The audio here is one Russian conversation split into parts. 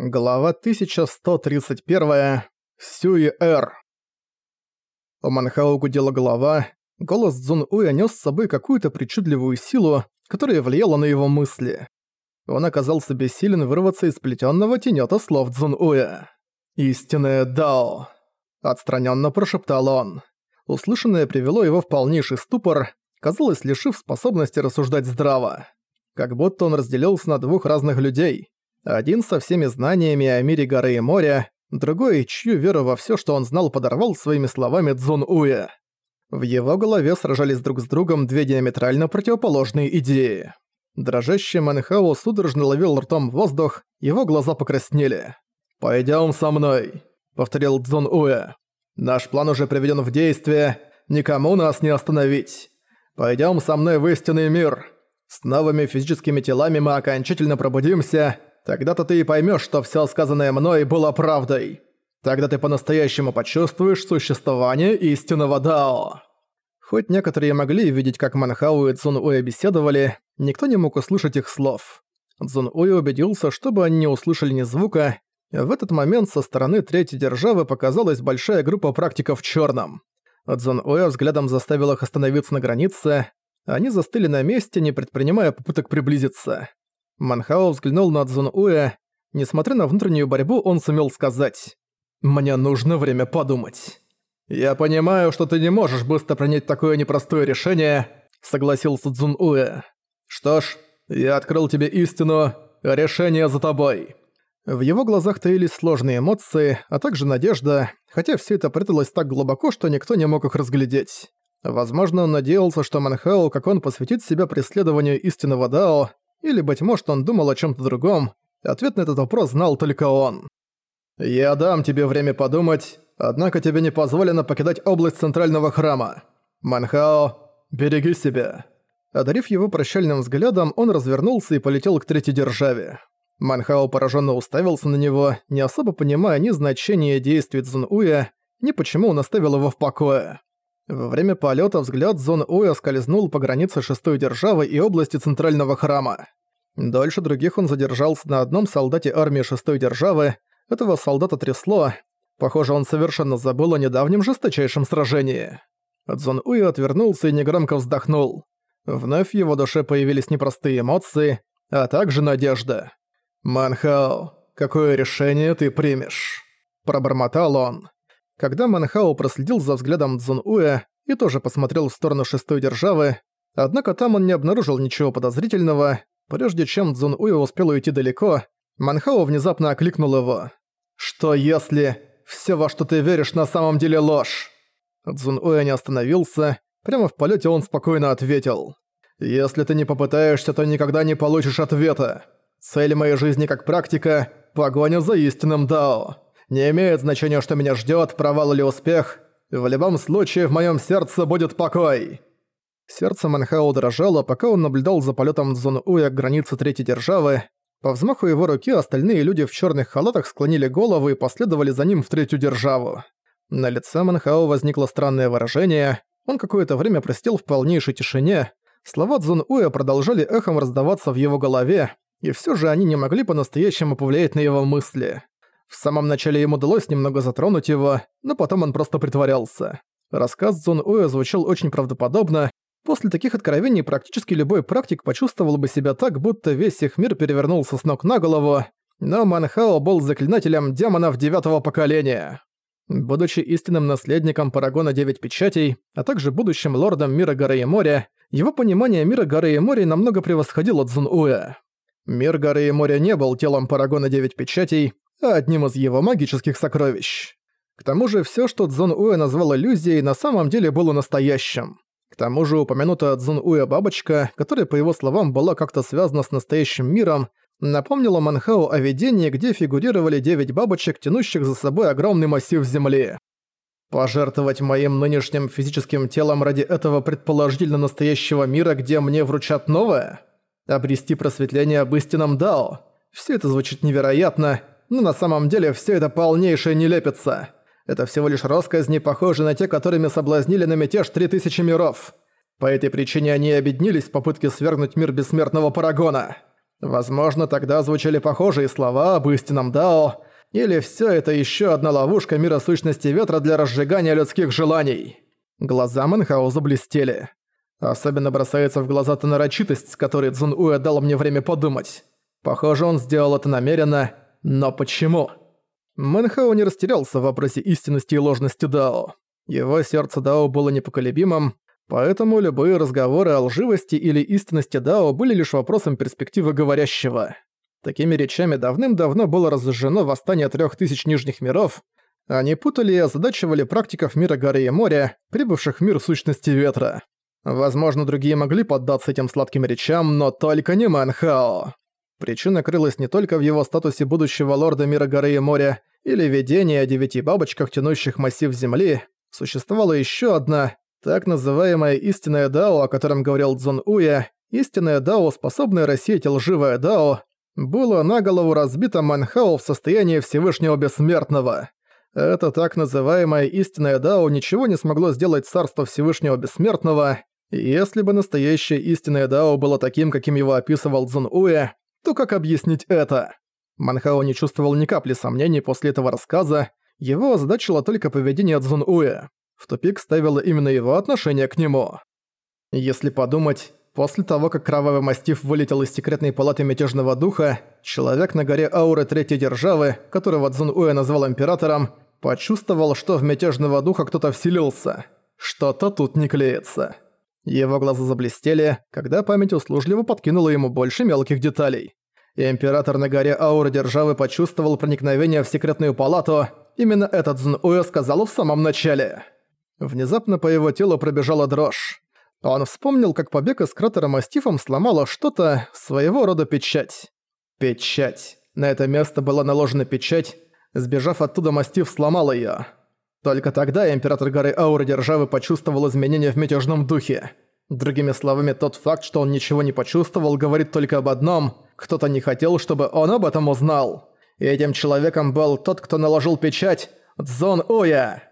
Глава 1131. Сюи-эр. У Манхао гудела голова, голос Цзун Уя нес с собой какую-то причудливую силу, которая влияла на его мысли. Он оказался бессилен вырваться из плетённого тенёта слов Цзун Уя. «Истинное Дао», — отстранённо прошептал он. Услышанное привело его в полнейший ступор, казалось, лишив способности рассуждать здраво. Как будто он разделился на двух разных людей — один со всеми знаниями о мире горы и моря, другой, чью веру во всё, что он знал, подорвал своими словами Цзун Уэ. В его голове сражались друг с другом две диаметрально противоположные идеи. Дрожащий Манхао судорожно ловил ртом воздух, его глаза покраснели. «Пойдём со мной», — повторил Цзун Уэ. «Наш план уже приведён в действие, никому нас не остановить. Пойдём со мной в истинный мир. С новыми физическими телами мы окончательно пробудимся, Тогда-то ты и поймешь, что все сказанное мной было правдой. Тогда ты по-настоящему почувствуешь существование истинного Дао». Хоть некоторые могли видеть, как Манхау и Цун Уэ беседовали, никто не мог услышать их слов. Цун Уэ убедился, чтобы они не услышали ни звука. В этот момент со стороны третьей державы показалась большая группа практиков в черном. Цзун Уэ взглядом заставил их остановиться на границе. Они застыли на месте, не предпринимая попыток приблизиться. Манхао взглянул на Цзун Уэ. Несмотря на внутреннюю борьбу, он сумел сказать «Мне нужно время подумать». «Я понимаю, что ты не можешь быстро принять такое непростое решение», — согласился Цзун Уэ. «Что ж, я открыл тебе истину, решение за тобой». В его глазах таились сложные эмоции, а также надежда, хотя все это пряталось так глубоко, что никто не мог их разглядеть. Возможно, он надеялся, что Манхао, как он посвятит себя преследованию истинного Дао, или, быть может, он думал о чем то другом. Ответ на этот вопрос знал только он. «Я дам тебе время подумать, однако тебе не позволено покидать область Центрального храма. Манхао, береги себя». Одарив его прощальным взглядом, он развернулся и полетел к третьей державе. Манхао пораженно уставился на него, не особо понимая ни значения действий Цзун-Уя, ни почему он оставил его в покое. Во время полета взгляд Зон Уя скользнул по границе шестой державы и области центрального храма. Дольше других он задержался на одном солдате армии шестой державы. Этого солдата трясло. Похоже, он совершенно забыл о недавнем жесточайшем сражении. Зон Уя отвернулся и негромко вздохнул. Вновь в его душе появились непростые эмоции, а также надежда. «Манхао, какое решение ты примешь?» Пробормотал он. Когда Манхао проследил за взглядом Цзун Уэ и тоже посмотрел в сторону шестой державы, однако там он не обнаружил ничего подозрительного, прежде чем Цзун Уэ успел уйти далеко, Манхао внезапно окликнул его. «Что если все, во что ты веришь, на самом деле ложь?» Цзун Уэ не остановился, прямо в полете он спокойно ответил. «Если ты не попытаешься, то никогда не получишь ответа. Цель моей жизни как практика – погоня за истинным Дао. Не имеет значения, что меня ждет, провал или успех. В любом случае, в моем сердце будет покой. Сердце Манхао дрожало, пока он наблюдал за полетом Цзун Уя к границе третьей державы. По взмаху его руки остальные люди в черных халатах склонили головы и последовали за ним в третью державу. На лице Манхао возникло странное выражение. Он какое-то время простил в полнейшей тишине. Слова Цзун Уя продолжали эхом раздаваться в его голове, и все же они не могли по-настоящему повлиять на его мысли. В самом начале ему удалось немного затронуть его, но потом он просто притворялся. Рассказ Цзун Уэ звучал очень правдоподобно. После таких откровений практически любой практик почувствовал бы себя так, будто весь их мир перевернулся с ног на голову, но Манхао был заклинателем демонов девятого поколения. Будучи истинным наследником Парагона Девять Печатей, а также будущим лордом мира горы и моря, его понимание мира горы и моря намного превосходило Цзун Уэ. Мир горы и моря не был телом Парагона Девять Печатей, одним из его магических сокровищ. К тому же все, что Цзун Уэ назвал иллюзией, на самом деле было настоящим. К тому же упомянутая Цзун Уэ бабочка, которая, по его словам, была как-то связана с настоящим миром, напомнила Манхау о видении, где фигурировали девять бабочек, тянущих за собой огромный массив земли. Пожертвовать моим нынешним физическим телом ради этого предположительно настоящего мира, где мне вручат новое? Обрести просветление об истинном Дао? Все это звучит невероятно, но на самом деле все это полнейшая нелепица. Это всего лишь россказни, похожие на те, которыми соблазнили на мятеж три тысячи миров. По этой причине они объединились в попытке свергнуть мир бессмертного Парагона. Возможно, тогда звучали похожие слова об истинном Дао, или все это еще одна ловушка мира сущности ветра для разжигания людских желаний. Глаза Манхао заблестели. Особенно бросается в глаза та нарочитость, с которой Цзун Уэ дал мне время подумать. Похоже, он сделал это намеренно, но почему? Мэнхао не растерялся в вопросе истинности и ложности Дао. Его сердце Дао было непоколебимым, поэтому любые разговоры о лживости или истинности Дао были лишь вопросом перспективы говорящего. Такими речами давным-давно было разожжено восстание трех тысяч нижних миров, они путали и озадачивали практиков мира горы и моря, прибывших в мир сущности ветра. Возможно, другие могли поддаться этим сладким речам, но только не Мэнхао. Причина крылась не только в его статусе будущего лорда мира горы и моря или видении о девяти бабочках, тянущих массив земли. Существовала еще одна, так называемая истинная Дао, о котором говорил Цзон Уя, истинная Дао, способная рассеять лживое Дао, было на голову разбито Манхао в состоянии Всевышнего Бессмертного. Это так называемая истинная Дао ничего не смогло сделать царство Всевышнего Бессмертного, если бы настоящее истинное Дао было таким, каким его описывал Цзун Уэ, то как объяснить это? Манхао не чувствовал ни капли сомнений после этого рассказа, его озадачило только поведение Цзун Уэ. В тупик ставило именно его отношение к нему. Если подумать, после того, как кровавый мастиф вылетел из секретной палаты мятежного духа, человек на горе Ауры Третьей Державы, которого Цзун Уэ назвал Императором, почувствовал, что в мятежного духа кто-то вселился. Что-то тут не клеится. Его глаза заблестели, когда память услужливо подкинула ему больше мелких деталей. император на горе Ауры Державы почувствовал проникновение в секретную палату. Именно этот Зн Уэ сказал в самом начале. Внезапно по его телу пробежала дрожь. Он вспомнил, как побег из кратера мастифом сломало что-то, своего рода печать. Печать. На это место была наложена печать. Сбежав оттуда, мастиф сломал её. Только тогда император горы Ауры Державы почувствовал изменения в мятежном духе. Другими словами, тот факт, что он ничего не почувствовал, говорит только об одном – кто-то не хотел, чтобы он об этом узнал. И этим человеком был тот, кто наложил печать – Цзон Уя.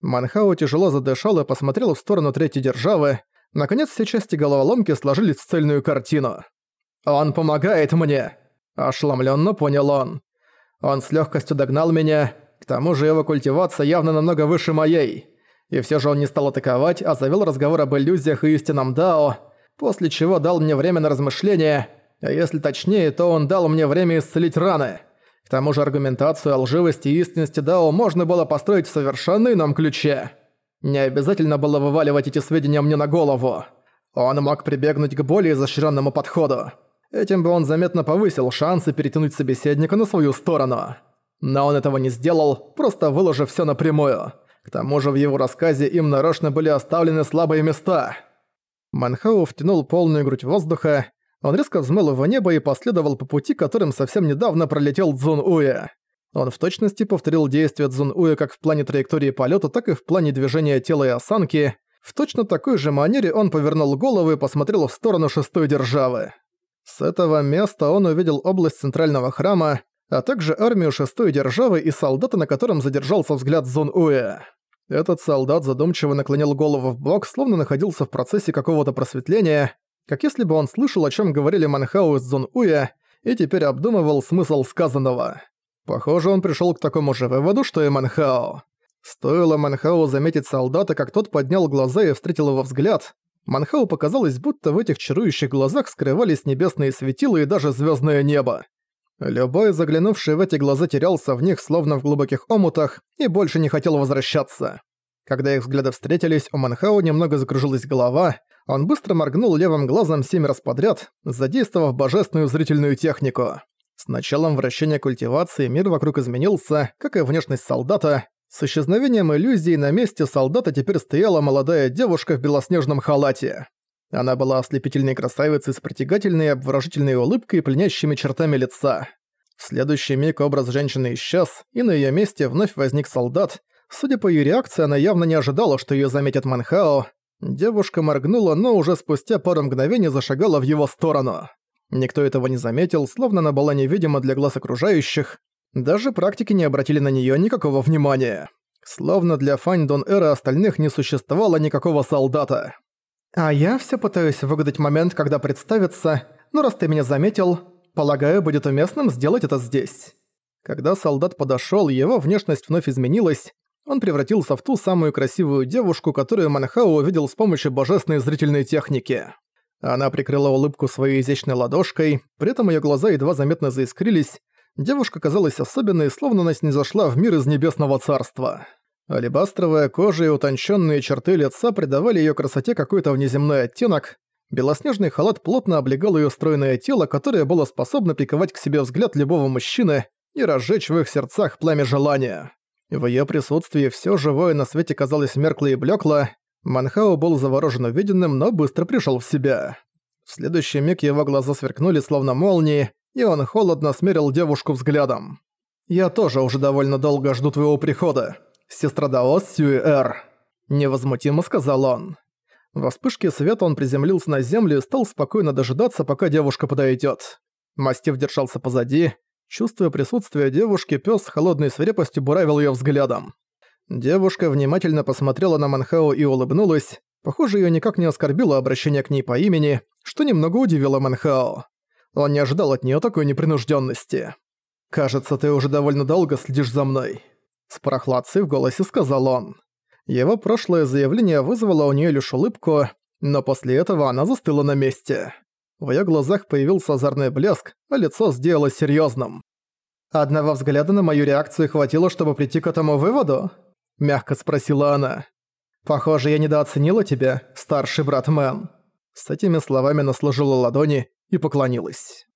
Манхао тяжело задышал и посмотрел в сторону третьей державы. Наконец, все части головоломки сложились в цельную картину. «Он помогает мне!» – ошеломленно понял он. Он с легкостью догнал меня, тому же его культивация явно намного выше моей. И все же он не стал атаковать, а завел разговор об иллюзиях и истинном Дао, после чего дал мне время на размышления, а если точнее, то он дал мне время исцелить раны. К тому же аргументацию о лживости и истинности Дао можно было построить в совершенно ином ключе. Не обязательно было вываливать эти сведения мне на голову. Он мог прибегнуть к более изощренному подходу. Этим бы он заметно повысил шансы перетянуть собеседника на свою сторону. Но он этого не сделал, просто выложив все напрямую. К тому же в его рассказе им нарочно были оставлены слабые места. Манхау втянул полную грудь воздуха, он резко взмыл его небо и последовал по пути, которым совсем недавно пролетел Цзун Уэ. Он в точности повторил действия Цзун Уэ как в плане траектории полета, так и в плане движения тела и осанки. В точно такой же манере он повернул голову и посмотрел в сторону шестой державы. С этого места он увидел область центрального храма, а также армию шестой державы и солдата, на котором задержался взгляд Зон Уэ. Этот солдат задумчиво наклонил голову в бок, словно находился в процессе какого-то просветления, как если бы он слышал, о чем говорили Манхау с Зон Уэ, и теперь обдумывал смысл сказанного. Похоже, он пришел к такому же выводу, что и Манхао. Стоило Манхау заметить солдата, как тот поднял глаза и встретил его взгляд. Манхау показалось, будто в этих чарующих глазах скрывались небесные светила и даже звездное небо. Любой, заглянувший в эти глаза, терялся в них, словно в глубоких омутах, и больше не хотел возвращаться. Когда их взгляды встретились, у Манхау немного закружилась голова, он быстро моргнул левым глазом семь раз подряд, задействовав божественную зрительную технику. С началом вращения культивации мир вокруг изменился, как и внешность солдата. С исчезновением иллюзии на месте солдата теперь стояла молодая девушка в белоснежном халате. Она была ослепительной красавицей с притягательной и обворожительной улыбкой и пленящими чертами лица. В следующий миг образ женщины исчез, и на её месте вновь возник солдат. Судя по её реакции, она явно не ожидала, что её заметит Манхао. Девушка моргнула, но уже спустя пару мгновений зашагала в его сторону. Никто этого не заметил, словно она была невидима для глаз окружающих. Даже практики не обратили на неё никакого внимания. Словно для Фань Дон Эра остальных не существовало никакого солдата. А я все пытаюсь выгадать момент, когда представиться, но раз ты меня заметил, полагаю, будет уместным сделать это здесь». Когда солдат подошёл, его внешность вновь изменилась, он превратился в ту самую красивую девушку, которую Манхау увидел с помощью божественной зрительной техники. Она прикрыла улыбку своей изящной ладошкой, при этом её глаза едва заметно заискрились. Девушка казалась особенной, словно она снизошла в мир из небесного царства. Алебастровая кожа и утонченные черты лица придавали её красоте какой-то внеземной оттенок. Белоснежный халат плотно облегал её стройное тело, которое было способно приковать к себе взгляд любого мужчины и разжечь в их сердцах пламя желания. В её присутствии всё живое на свете казалось меркло и блёкло. Манхао был заворожен увиденным, но быстро пришёл в себя. В следующий миг его глаза сверкнули словно молнии, и он холодно смерил девушку взглядом. «Я тоже уже довольно долго жду твоего прихода, сестра Даос Сюэ-Эр», — невозмутимо сказал он. Во вспышке света он приземлился на землю и стал спокойно дожидаться, пока девушка подойдёт. Мастив держался позади, Чувствуя присутствие девушки, пес с холодной свирепостью буравил ее взглядом. Девушка внимательно посмотрела на Манхао и улыбнулась. Похоже, ее никак не оскорбило обращение к ней по имени, что немного удивило Манхао. Он не ожидал от нее такой непринужденности. «Кажется, ты уже довольно долго следишь за мной», — с прохладцей в голосе сказал он. Его прошлое заявление вызвало у нее лишь улыбку, но после этого она застыла на месте. В её глазах появился озорный блеск, а лицо сделалось серьёзным. «Одного взгляда на мою реакцию хватило, чтобы прийти к этому выводу?» – мягко спросила она. «Похоже, я недооценила тебя, старший брат Мэн». С этими словами она сложила ладони и поклонилась.